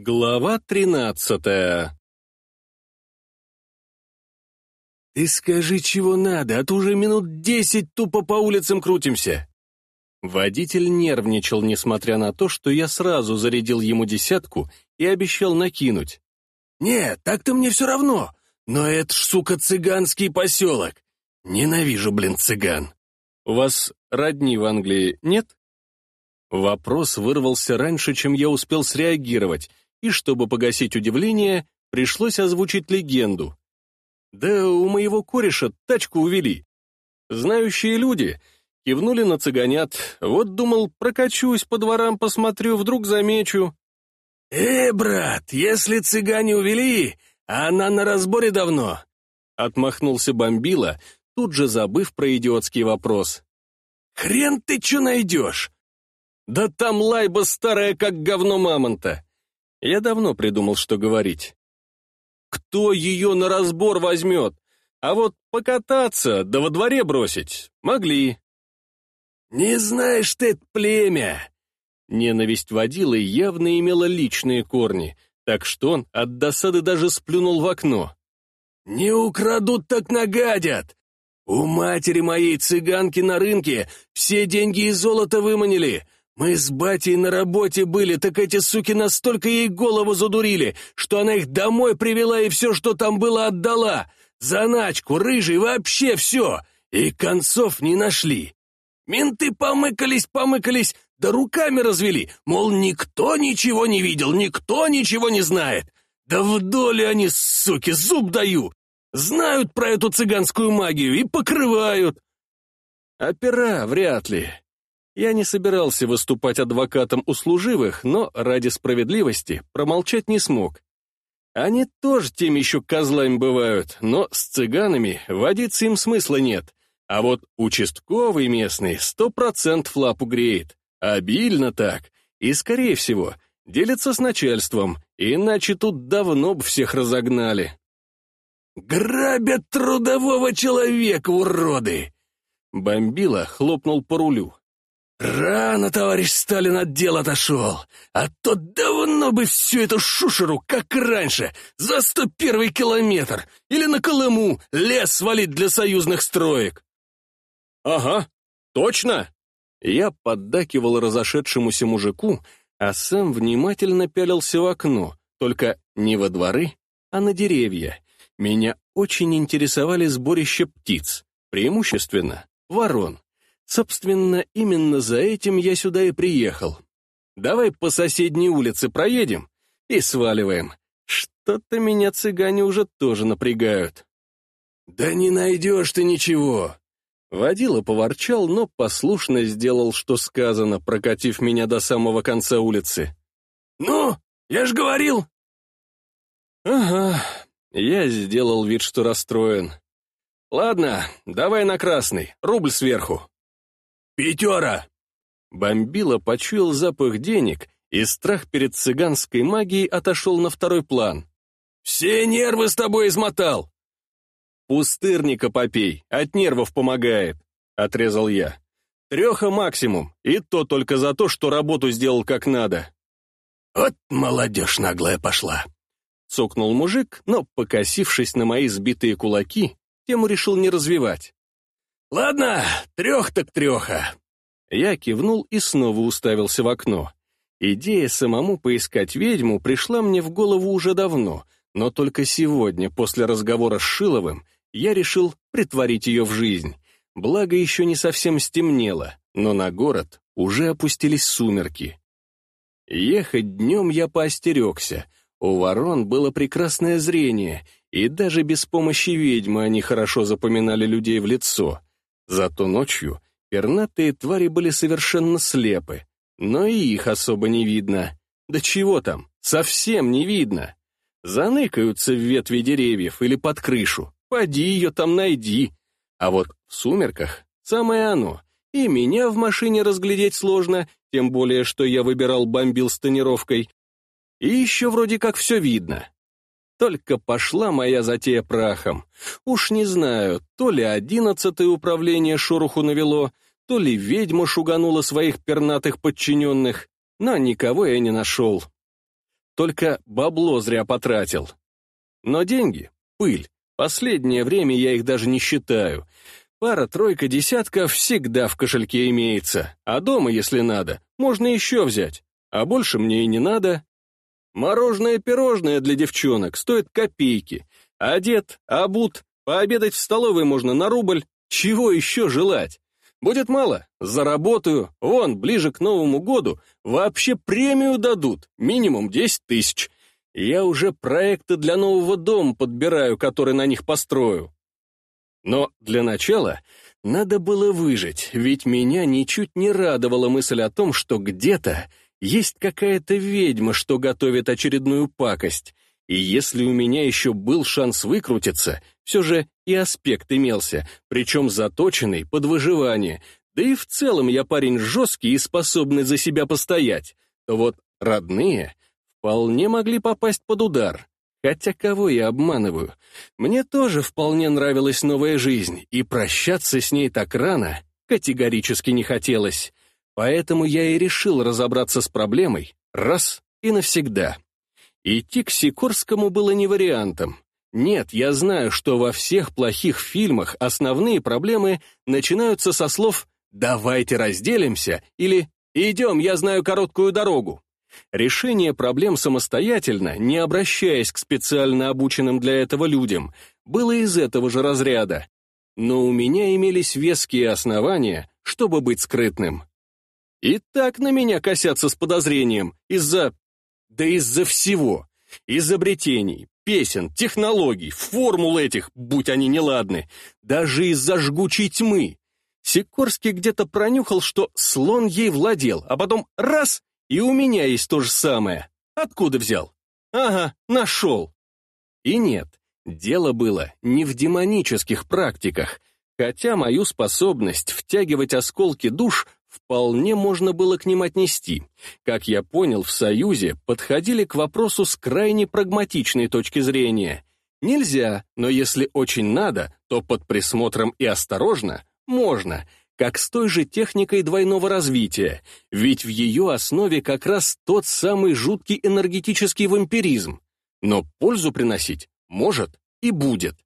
Глава тринадцатая «Ты скажи, чего надо, а то уже минут десять тупо по улицам крутимся!» Водитель нервничал, несмотря на то, что я сразу зарядил ему десятку и обещал накинуть. «Нет, так-то мне все равно, но это ж, сука, цыганский поселок! Ненавижу, блин, цыган!» «У вас родни в Англии нет?» Вопрос вырвался раньше, чем я успел среагировать, и, чтобы погасить удивление, пришлось озвучить легенду. Да у моего кореша тачку увели. Знающие люди кивнули на цыганят, вот думал, прокачусь по дворам, посмотрю, вдруг замечу. «Э, брат, если цыгане увели, а она на разборе давно», отмахнулся Бомбила, тут же забыв про идиотский вопрос. «Хрен ты что найдешь? Да там лайба старая, как говно мамонта. Я давно придумал, что говорить. Кто ее на разбор возьмет? А вот покататься, да во дворе бросить могли. «Не знаешь ты племя!» Ненависть водила явно имела личные корни, так что он от досады даже сплюнул в окно. «Не украдут, так нагадят! У матери моей цыганки на рынке все деньги и золото выманили, мы с батей на работе были, так эти суки настолько ей голову задурили, что она их домой привела и все, что там было, отдала. Заначку, рыжий, вообще все. И концов не нашли. Менты помыкались, помыкались, да руками развели, мол, никто ничего не видел, никто ничего не знает. Да в доле они, суки, зуб даю. Знают про эту цыганскую магию и покрывают. Опера вряд ли. Я не собирался выступать адвокатом услуживых, но ради справедливости промолчать не смог. Они тоже тем еще козлами бывают, но с цыганами водиться им смысла нет. А вот участковый местный сто процентов лапу греет. Обильно так. И, скорее всего, делится с начальством, иначе тут давно бы всех разогнали. «Грабят трудового человека, уроды!» Бомбила хлопнул по рулю. «Рано, товарищ Сталин, от дел отошел, а то давно бы всю эту шушеру, как раньше, за сто первый километр или на Колыму лес свалить для союзных строек». «Ага, точно!» Я поддакивал разошедшемуся мужику, а сам внимательно пялился в окно, только не во дворы, а на деревья. Меня очень интересовали сборища птиц, преимущественно ворон. Собственно, именно за этим я сюда и приехал. Давай по соседней улице проедем и сваливаем. Что-то меня цыгане уже тоже напрягают. Да не найдешь ты ничего. Водила поворчал, но послушно сделал, что сказано, прокатив меня до самого конца улицы. «Ну, я ж говорил!» «Ага, я сделал вид, что расстроен. Ладно, давай на красный, рубль сверху». «Пятера!» Бомбила почуял запах денег, и страх перед цыганской магией отошел на второй план. «Все нервы с тобой измотал!» «Пустырника попей, от нервов помогает», — отрезал я. «Треха максимум, и то только за то, что работу сделал как надо». «Вот молодежь наглая пошла», — цокнул мужик, но, покосившись на мои сбитые кулаки, тему решил не развивать. «Ладно, трех так треха». Я кивнул и снова уставился в окно. Идея самому поискать ведьму пришла мне в голову уже давно, но только сегодня, после разговора с Шиловым, я решил притворить ее в жизнь. Благо, еще не совсем стемнело, но на город уже опустились сумерки. Ехать днем я поостерегся. У ворон было прекрасное зрение, и даже без помощи ведьмы они хорошо запоминали людей в лицо. Зато ночью пернатые твари были совершенно слепы, но и их особо не видно. Да чего там, совсем не видно. Заныкаются в ветви деревьев или под крышу, поди ее там найди. А вот в сумерках самое оно, и меня в машине разглядеть сложно, тем более, что я выбирал бомбил с тонировкой. И еще вроде как все видно. Только пошла моя затея прахом. Уж не знаю, то ли одиннадцатое управление шороху навело, то ли ведьма шуганула своих пернатых подчиненных, но никого я не нашел. только бабло зря потратил. Но деньги — пыль. Последнее время я их даже не считаю. Пара-тройка десятков всегда в кошельке имеется, а дома, если надо, можно еще взять. А больше мне и не надо. Мороженое-пирожное для девчонок стоит копейки. Одет, обут, пообедать в столовой можно на рубль. Чего еще желать? Будет мало, заработаю. Вон, ближе к Новому году вообще премию дадут, минимум 10 тысяч. Я уже проекты для нового дома подбираю, который на них построю. Но для начала надо было выжить, ведь меня ничуть не радовала мысль о том, что где-то есть какая-то ведьма, что готовит очередную пакость. И если у меня еще был шанс выкрутиться, все же и аспект имелся, причем заточенный под выживание, да и в целом я парень жесткий и способный за себя постоять, то вот родные вполне могли попасть под удар. Хотя кого я обманываю? Мне тоже вполне нравилась новая жизнь, и прощаться с ней так рано категорически не хотелось. Поэтому я и решил разобраться с проблемой раз и навсегда. Идти к Сикорскому было не вариантом. Нет, я знаю, что во всех плохих фильмах основные проблемы начинаются со слов «давайте разделимся» или «идем, я знаю короткую дорогу». Решение проблем самостоятельно, не обращаясь к специально обученным для этого людям, было из этого же разряда. Но у меня имелись веские основания, чтобы быть скрытным. И так на меня косятся с подозрением из-за... Да из-за всего. Изобретений, песен, технологий, формул этих, будь они неладны. Даже из-за жгучей тьмы. Сикорский где-то пронюхал, что слон ей владел, а потом раз — и у меня есть то же самое. Откуда взял? Ага, нашел. И нет, дело было не в демонических практиках, хотя мою способность втягивать осколки душ вполне можно было к ним отнести. Как я понял, в Союзе подходили к вопросу с крайне прагматичной точки зрения. Нельзя, но если очень надо, то под присмотром и осторожно можно, как с той же техникой двойного развития, ведь в ее основе как раз тот самый жуткий энергетический вампиризм. Но пользу приносить может и будет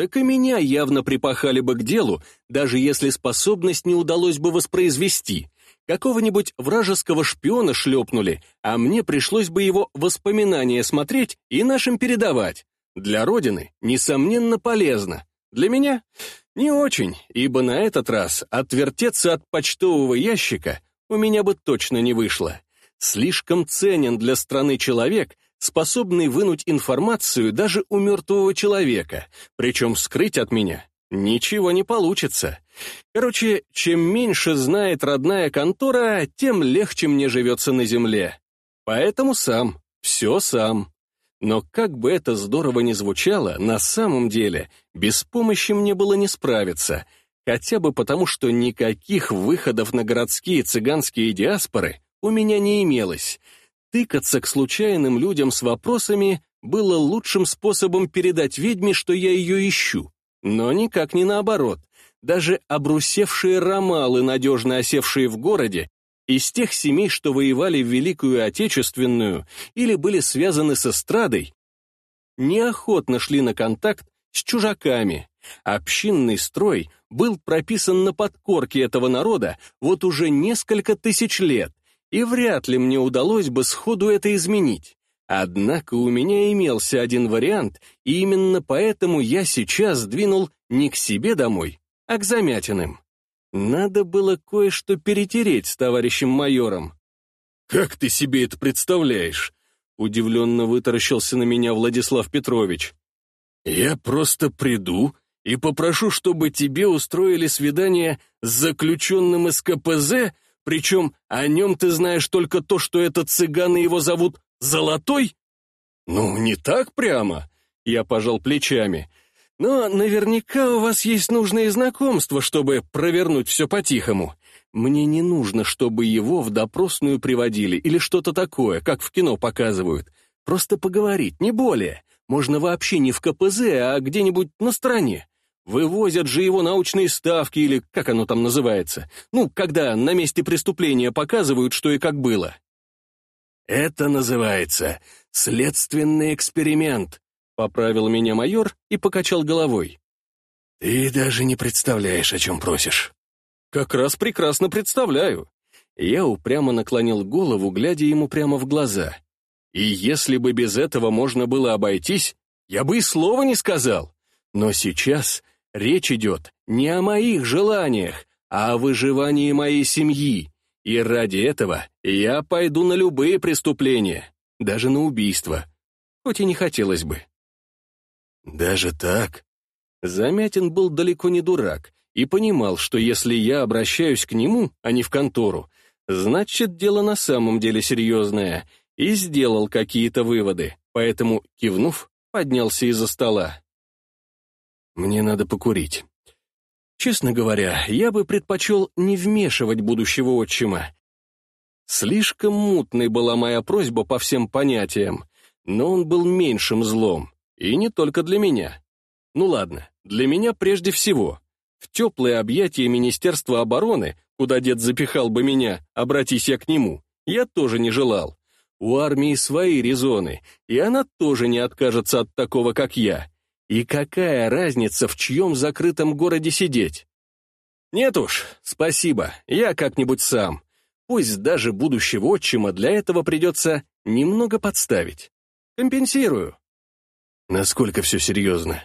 так и меня явно припахали бы к делу, даже если способность не удалось бы воспроизвести. Какого-нибудь вражеского шпиона шлепнули, а мне пришлось бы его воспоминания смотреть и нашим передавать. Для Родины, несомненно, полезно. Для меня не очень, ибо на этот раз отвертеться от почтового ящика у меня бы точно не вышло. Слишком ценен для страны человек, способный вынуть информацию даже у мертвого человека, причем скрыть от меня ничего не получится. Короче, чем меньше знает родная контора, тем легче мне живется на земле. Поэтому сам, все сам. Но как бы это здорово ни звучало, на самом деле без помощи мне было не справиться, хотя бы потому, что никаких выходов на городские цыганские диаспоры у меня не имелось — Тыкаться к случайным людям с вопросами было лучшим способом передать ведьме, что я ее ищу. Но никак не наоборот. Даже обрусевшие ромалы, надежно осевшие в городе, из тех семей, что воевали в Великую Отечественную или были связаны с эстрадой, неохотно шли на контакт с чужаками. Общинный строй был прописан на подкорке этого народа вот уже несколько тысяч лет, и вряд ли мне удалось бы сходу это изменить. Однако у меня имелся один вариант, и именно поэтому я сейчас двинул не к себе домой, а к Замятиным. Надо было кое-что перетереть с товарищем майором. «Как ты себе это представляешь?» Удивленно вытаращился на меня Владислав Петрович. «Я просто приду и попрошу, чтобы тебе устроили свидание с заключенным из КПЗ, причем о нем ты знаешь только то, что этот цыган и его зовут Золотой? Ну, не так прямо. Я пожал плечами. Но наверняка у вас есть нужные знакомства, чтобы провернуть все по-тихому. Мне не нужно, чтобы его в допросную приводили или что-то такое, как в кино показывают. Просто поговорить, не более. Можно вообще не в КПЗ, а где-нибудь на стороне. Вывозят же его научные ставки или как оно там называется. Ну, когда на месте преступления показывают, что и как было. Это называется следственный эксперимент», — поправил меня майор и покачал головой. «Ты даже не представляешь, о чем просишь». «Как раз прекрасно представляю». Я упрямо наклонил голову, глядя ему прямо в глаза. И если бы без этого можно было обойтись, я бы и слова не сказал. Но сейчас речь идет не о моих желаниях, а о выживании моей семьи. И ради этого я пойду на любые преступления, даже на убийство, хоть и не хотелось бы. Даже так? Замятин был далеко не дурак и понимал, что если я обращаюсь к нему, а не в контору, значит, дело на самом деле серьезное, и сделал какие-то выводы, поэтому, кивнув, поднялся из-за стола. «Мне надо покурить. Честно говоря, я бы предпочел не вмешивать будущего отчима. Слишком мутной была моя просьба по всем понятиям, но он был меньшим злом, и не только для меня. Ну ладно, для меня прежде всего. В теплые объятия Министерства обороны, куда дед запихал бы меня, обратись я к нему, я тоже не желал. У армии свои резоны, и она тоже не откажется от такого, как я. И какая разница, в чьем закрытом городе сидеть? Нет уж, спасибо, я как-нибудь сам. Пусть даже будущего отчима для этого придется немного подставить. Компенсирую. Насколько все серьезно?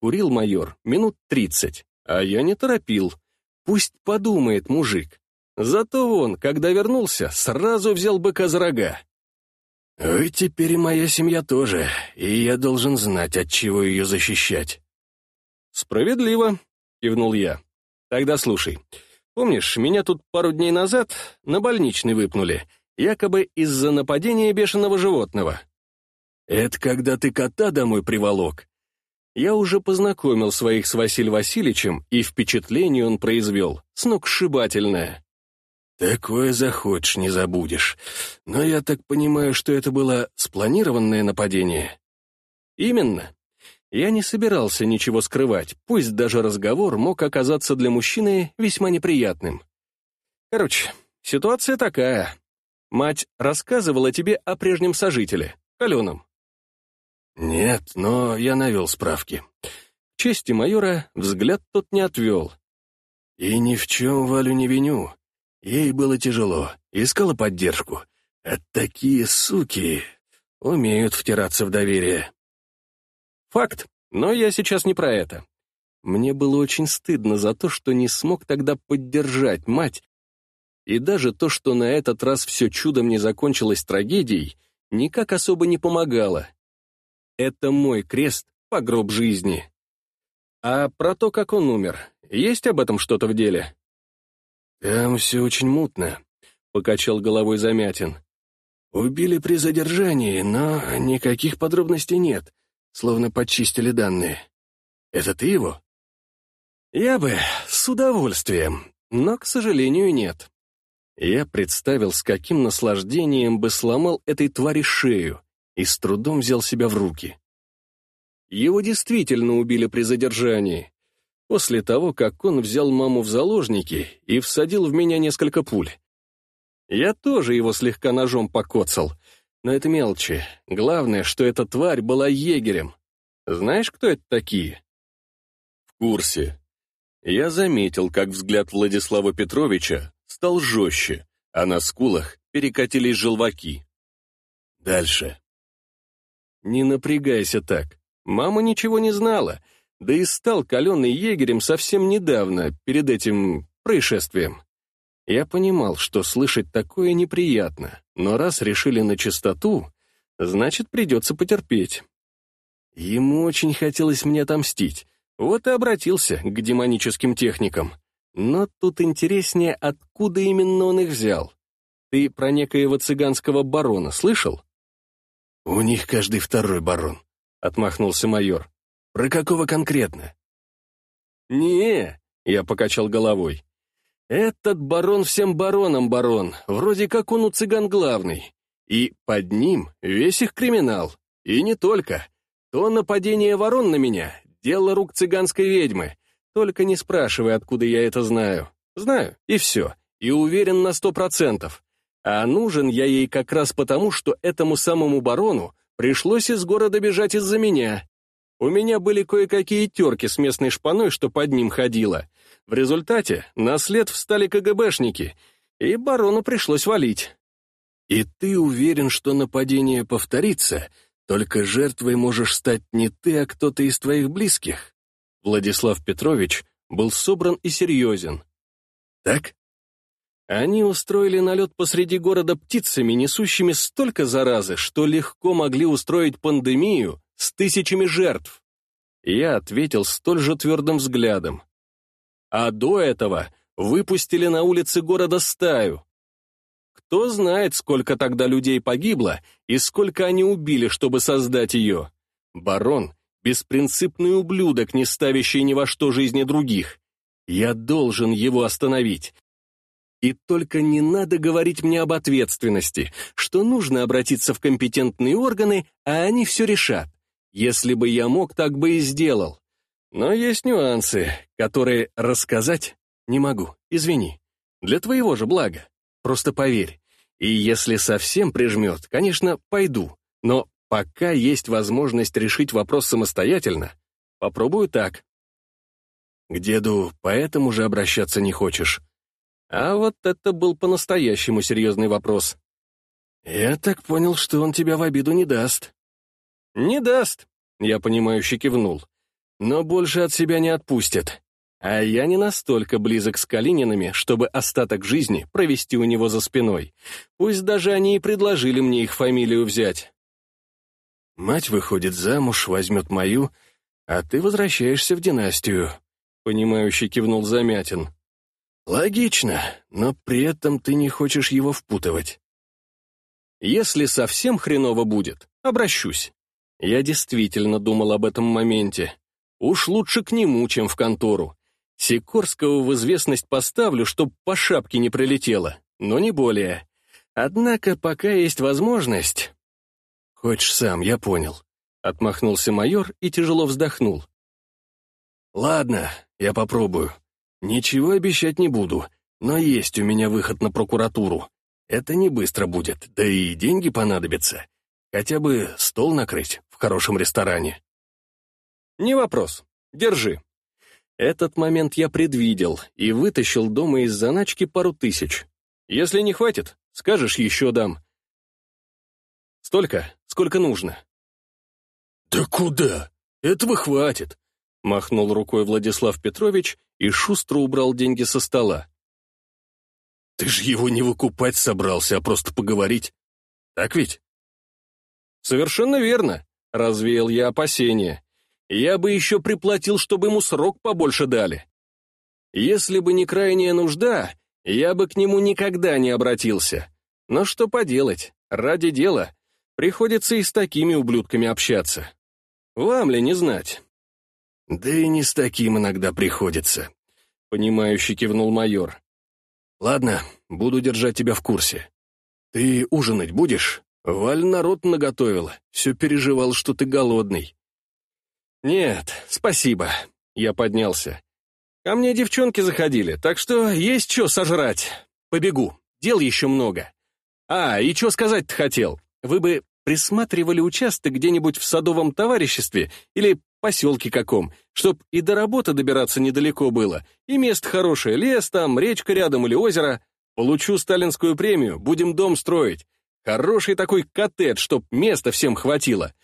Курил майор минут тридцать, а я не торопил. Пусть подумает мужик. Зато он, когда вернулся, сразу взял быка за рога. «Ой, теперь и моя семья тоже, и я должен знать, от чего ее защищать». «Справедливо», — кивнул я. «Тогда слушай. Помнишь, меня тут пару дней назад на больничный выпнули, якобы из-за нападения бешеного животного?» «Это когда ты кота домой приволок?» Я уже познакомил своих с Василием Васильевичем, и впечатление он произвел, сногсшибательное. «Такое захочешь, не забудешь. Но я так понимаю, что это было спланированное нападение?» «Именно. Я не собирался ничего скрывать, пусть даже разговор мог оказаться для мужчины весьма неприятным. Короче, ситуация такая. Мать рассказывала тебе о прежнем сожителе, Каленом?» «Нет, но я навел справки». чести майора взгляд тот не отвел. «И ни в чем Валю не виню. Ей было тяжело, искала поддержку. А такие суки умеют втираться в доверие. Факт, но я сейчас не про это. Мне было очень стыдно за то, что не смог тогда поддержать мать, и даже то, что на этот раз все чудом не закончилось трагедией, никак особо не помогало. Это мой крест по гроб жизни. А про то, как он умер, есть об этом что-то в деле? «Там все очень мутно», — покачал головой Замятин. «Убили при задержании, но никаких подробностей нет, словно подчистили данные. Это ты его?» «Я бы с удовольствием, но, к сожалению, нет». Я представил, с каким наслаждением бы сломал этой твари шею, и с трудом взял себя в руки. Его действительно убили при задержании, после того, как он взял маму в заложники и всадил в меня несколько пуль. Я тоже его слегка ножом покоцал, но это мелочи. Главное, что эта тварь была егерем. Знаешь, кто это такие? В курсе. Я заметил, как взгляд Владислава Петровича стал жестче, а на скулах перекатились желваки. Дальше. Не напрягайся так. Мама ничего не знала — да и стал каленый егерем совсем недавно, перед этим происшествием. Я понимал, что слышать такое неприятно, но раз решили на чистоту, значит, придется потерпеть. Ему очень хотелось мне отомстить, вот и обратился к демоническим техникам. Но тут интереснее, откуда именно он их взял. Ты про некоего цыганского барона слышал? «У них каждый второй барон», — отмахнулся майор. Про какого конкретно? Не, я покачал головой. Этот барон всем баронам барон, вроде как он у цыган главный. И под ним весь их криминал. И не только. То нападение ворон на меня — дело рук цыганской ведьмы. Только не спрашивай, откуда я это знаю. Знаю, и все. И уверен на сто процентов. А нужен я ей как раз потому, что этому самому барону пришлось из города бежать из-за меня. У меня были кое-какие терки с местной шпаной, что под ним ходила. В результате на след встали КГБшники, и барону пришлось валить. И ты уверен, что нападение повторится, только жертвой можешь стать не ты, а кто-то из твоих близких? Владислав Петрович был собран и серьезен. Так? Они устроили налет посреди города птицами, несущими столько заразы, что легко могли устроить пандемию с тысячами жертв. Я ответил столь же твердым взглядом. А до этого выпустили на улицы города стаю. Кто знает, сколько тогда людей погибло и сколько они убили, чтобы создать ее. Барон — беспринципный ублюдок, не ставящий ни во что жизни других. Я должен его остановить, и только не надо говорить мне об ответственности, что нужно обратиться в компетентные органы, а они все решат. Если бы я мог, так бы и сделал. Но есть нюансы, которые рассказать не могу, извини. Для твоего же блага. Просто поверь. И если совсем прижмет, конечно, пойду. Но пока есть возможность решить вопрос самостоятельно, попробую так. К деду поэтому же обращаться не хочешь. А вот это был по-настоящему серьезный вопрос. «Я так понял, что он тебя в обиду не даст». «Не даст», — я понимающе кивнул. «Но больше от себя не отпустит. А я не настолько близок с Калининами, чтобы остаток жизни провести у него за спиной. Пусть даже они и предложили мне их фамилию взять». «Мать выходит замуж, возьмет мою, а ты возвращаешься в династию», — понимающе кивнул Замятин. Логично, но при этом ты не хочешь его впутывать. Если совсем хреново будет, обращусь. Я действительно думал об этом моменте. Уж лучше к нему, чем в контору. Сикорского в известность поставлю, чтоб по шапке не прилетело, но не более. Однако пока есть возможность... Хочешь сам, я понял. Отмахнулся майор и тяжело вздохнул. Ладно, я попробую. «Ничего обещать не буду, но есть у меня выход на прокуратуру. Это не быстро будет, да и деньги понадобятся. Хотя бы стол накрыть в хорошем ресторане». «Не вопрос. Держи». Этот момент я предвидел и вытащил дома из заначки пару тысяч. Если не хватит, скажешь, еще дам. Столько, сколько нужно. «Да куда? Этого хватит. Махнул рукой Владислав Петрович и шустро убрал деньги со стола. «Ты же его не выкупать собрался, а просто поговорить. Так ведь?» «Совершенно верно», — развеял я опасения. «Я бы еще приплатил, чтобы ему срок побольше дали. Если бы не крайняя нужда, я бы к нему никогда не обратился. Но что поделать, ради дела приходится и с такими ублюдками общаться. Вам ли не знать?» «Да и не с таким иногда приходится», — понимающе кивнул майор. «Ладно, буду держать тебя в курсе. Ты ужинать будешь? Валь народ наготовила, все переживал, что ты голодный». «Нет, спасибо», — я поднялся. «Ко мне девчонки заходили, так что есть что сожрать. Побегу, дел еще много. А, и что сказать-то хотел? Вы бы присматривали участок где-нибудь в садовом товариществе или поселке каком, чтоб и до работы добираться недалеко было, и место хорошее, лес там, речка рядом или озеро. Получу сталинскую премию, будем дом строить. Хороший такой коттедж, чтоб места всем хватило.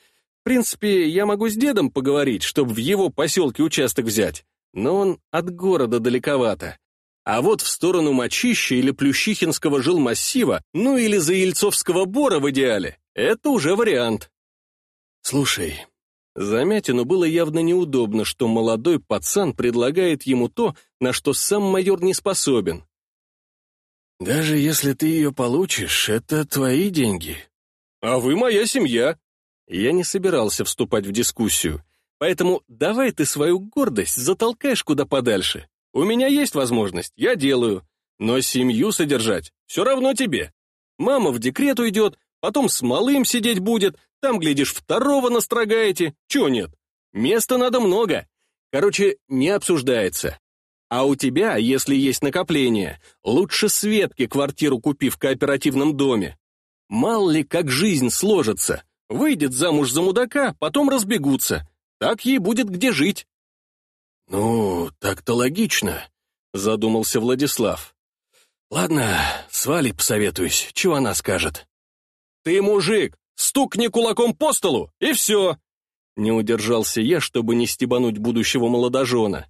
В принципе, я могу с дедом поговорить, чтоб в его поселке участок взять, но он от города далековато. А вот в сторону Мочища или Плющихинского жилмассива, ну или за Ельцовского бора в идеале, это уже вариант. Слушай, Замятину было явно неудобно, что молодой пацан предлагает ему то, на что сам майор не способен. «Даже если ты ее получишь, это твои деньги». «А вы моя семья». Я не собирался вступать в дискуссию, поэтому давай ты свою гордость затолкаешь куда подальше. У меня есть возможность, я делаю. Но семью содержать все равно тебе. Мама в декрет уйдет, потом с малым сидеть будет, там, глядишь, второго настрогаете. Чего нет? Места надо много. Короче, не обсуждается. А у тебя, если есть накопление, лучше Светке квартиру купи в кооперативном доме. Мало ли, как жизнь сложится. Выйдет замуж за мудака, потом разбегутся. Так ей будет где жить. «Ну, так-то логично», — задумался Владислав. «Ладно, с Валей посоветуюсь, чего она скажет». «Ты мужик, стукни кулаком по столу, и все!» Не удержался я, чтобы не стебануть будущего молодожена.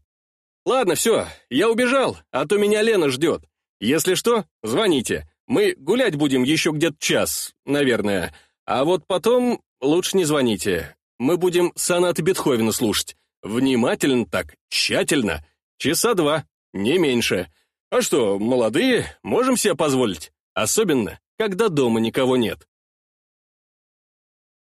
«Ладно, все, я убежал, а то меня Лена ждет. Если что, звоните. Мы гулять будем еще где-то час, наверное. А вот потом лучше не звоните. Мы будем сонаты Бетховена слушать. Внимательно так, тщательно. Часа два, не меньше. А что, молодые, можем себе позволить? Особенно, когда дома никого нет.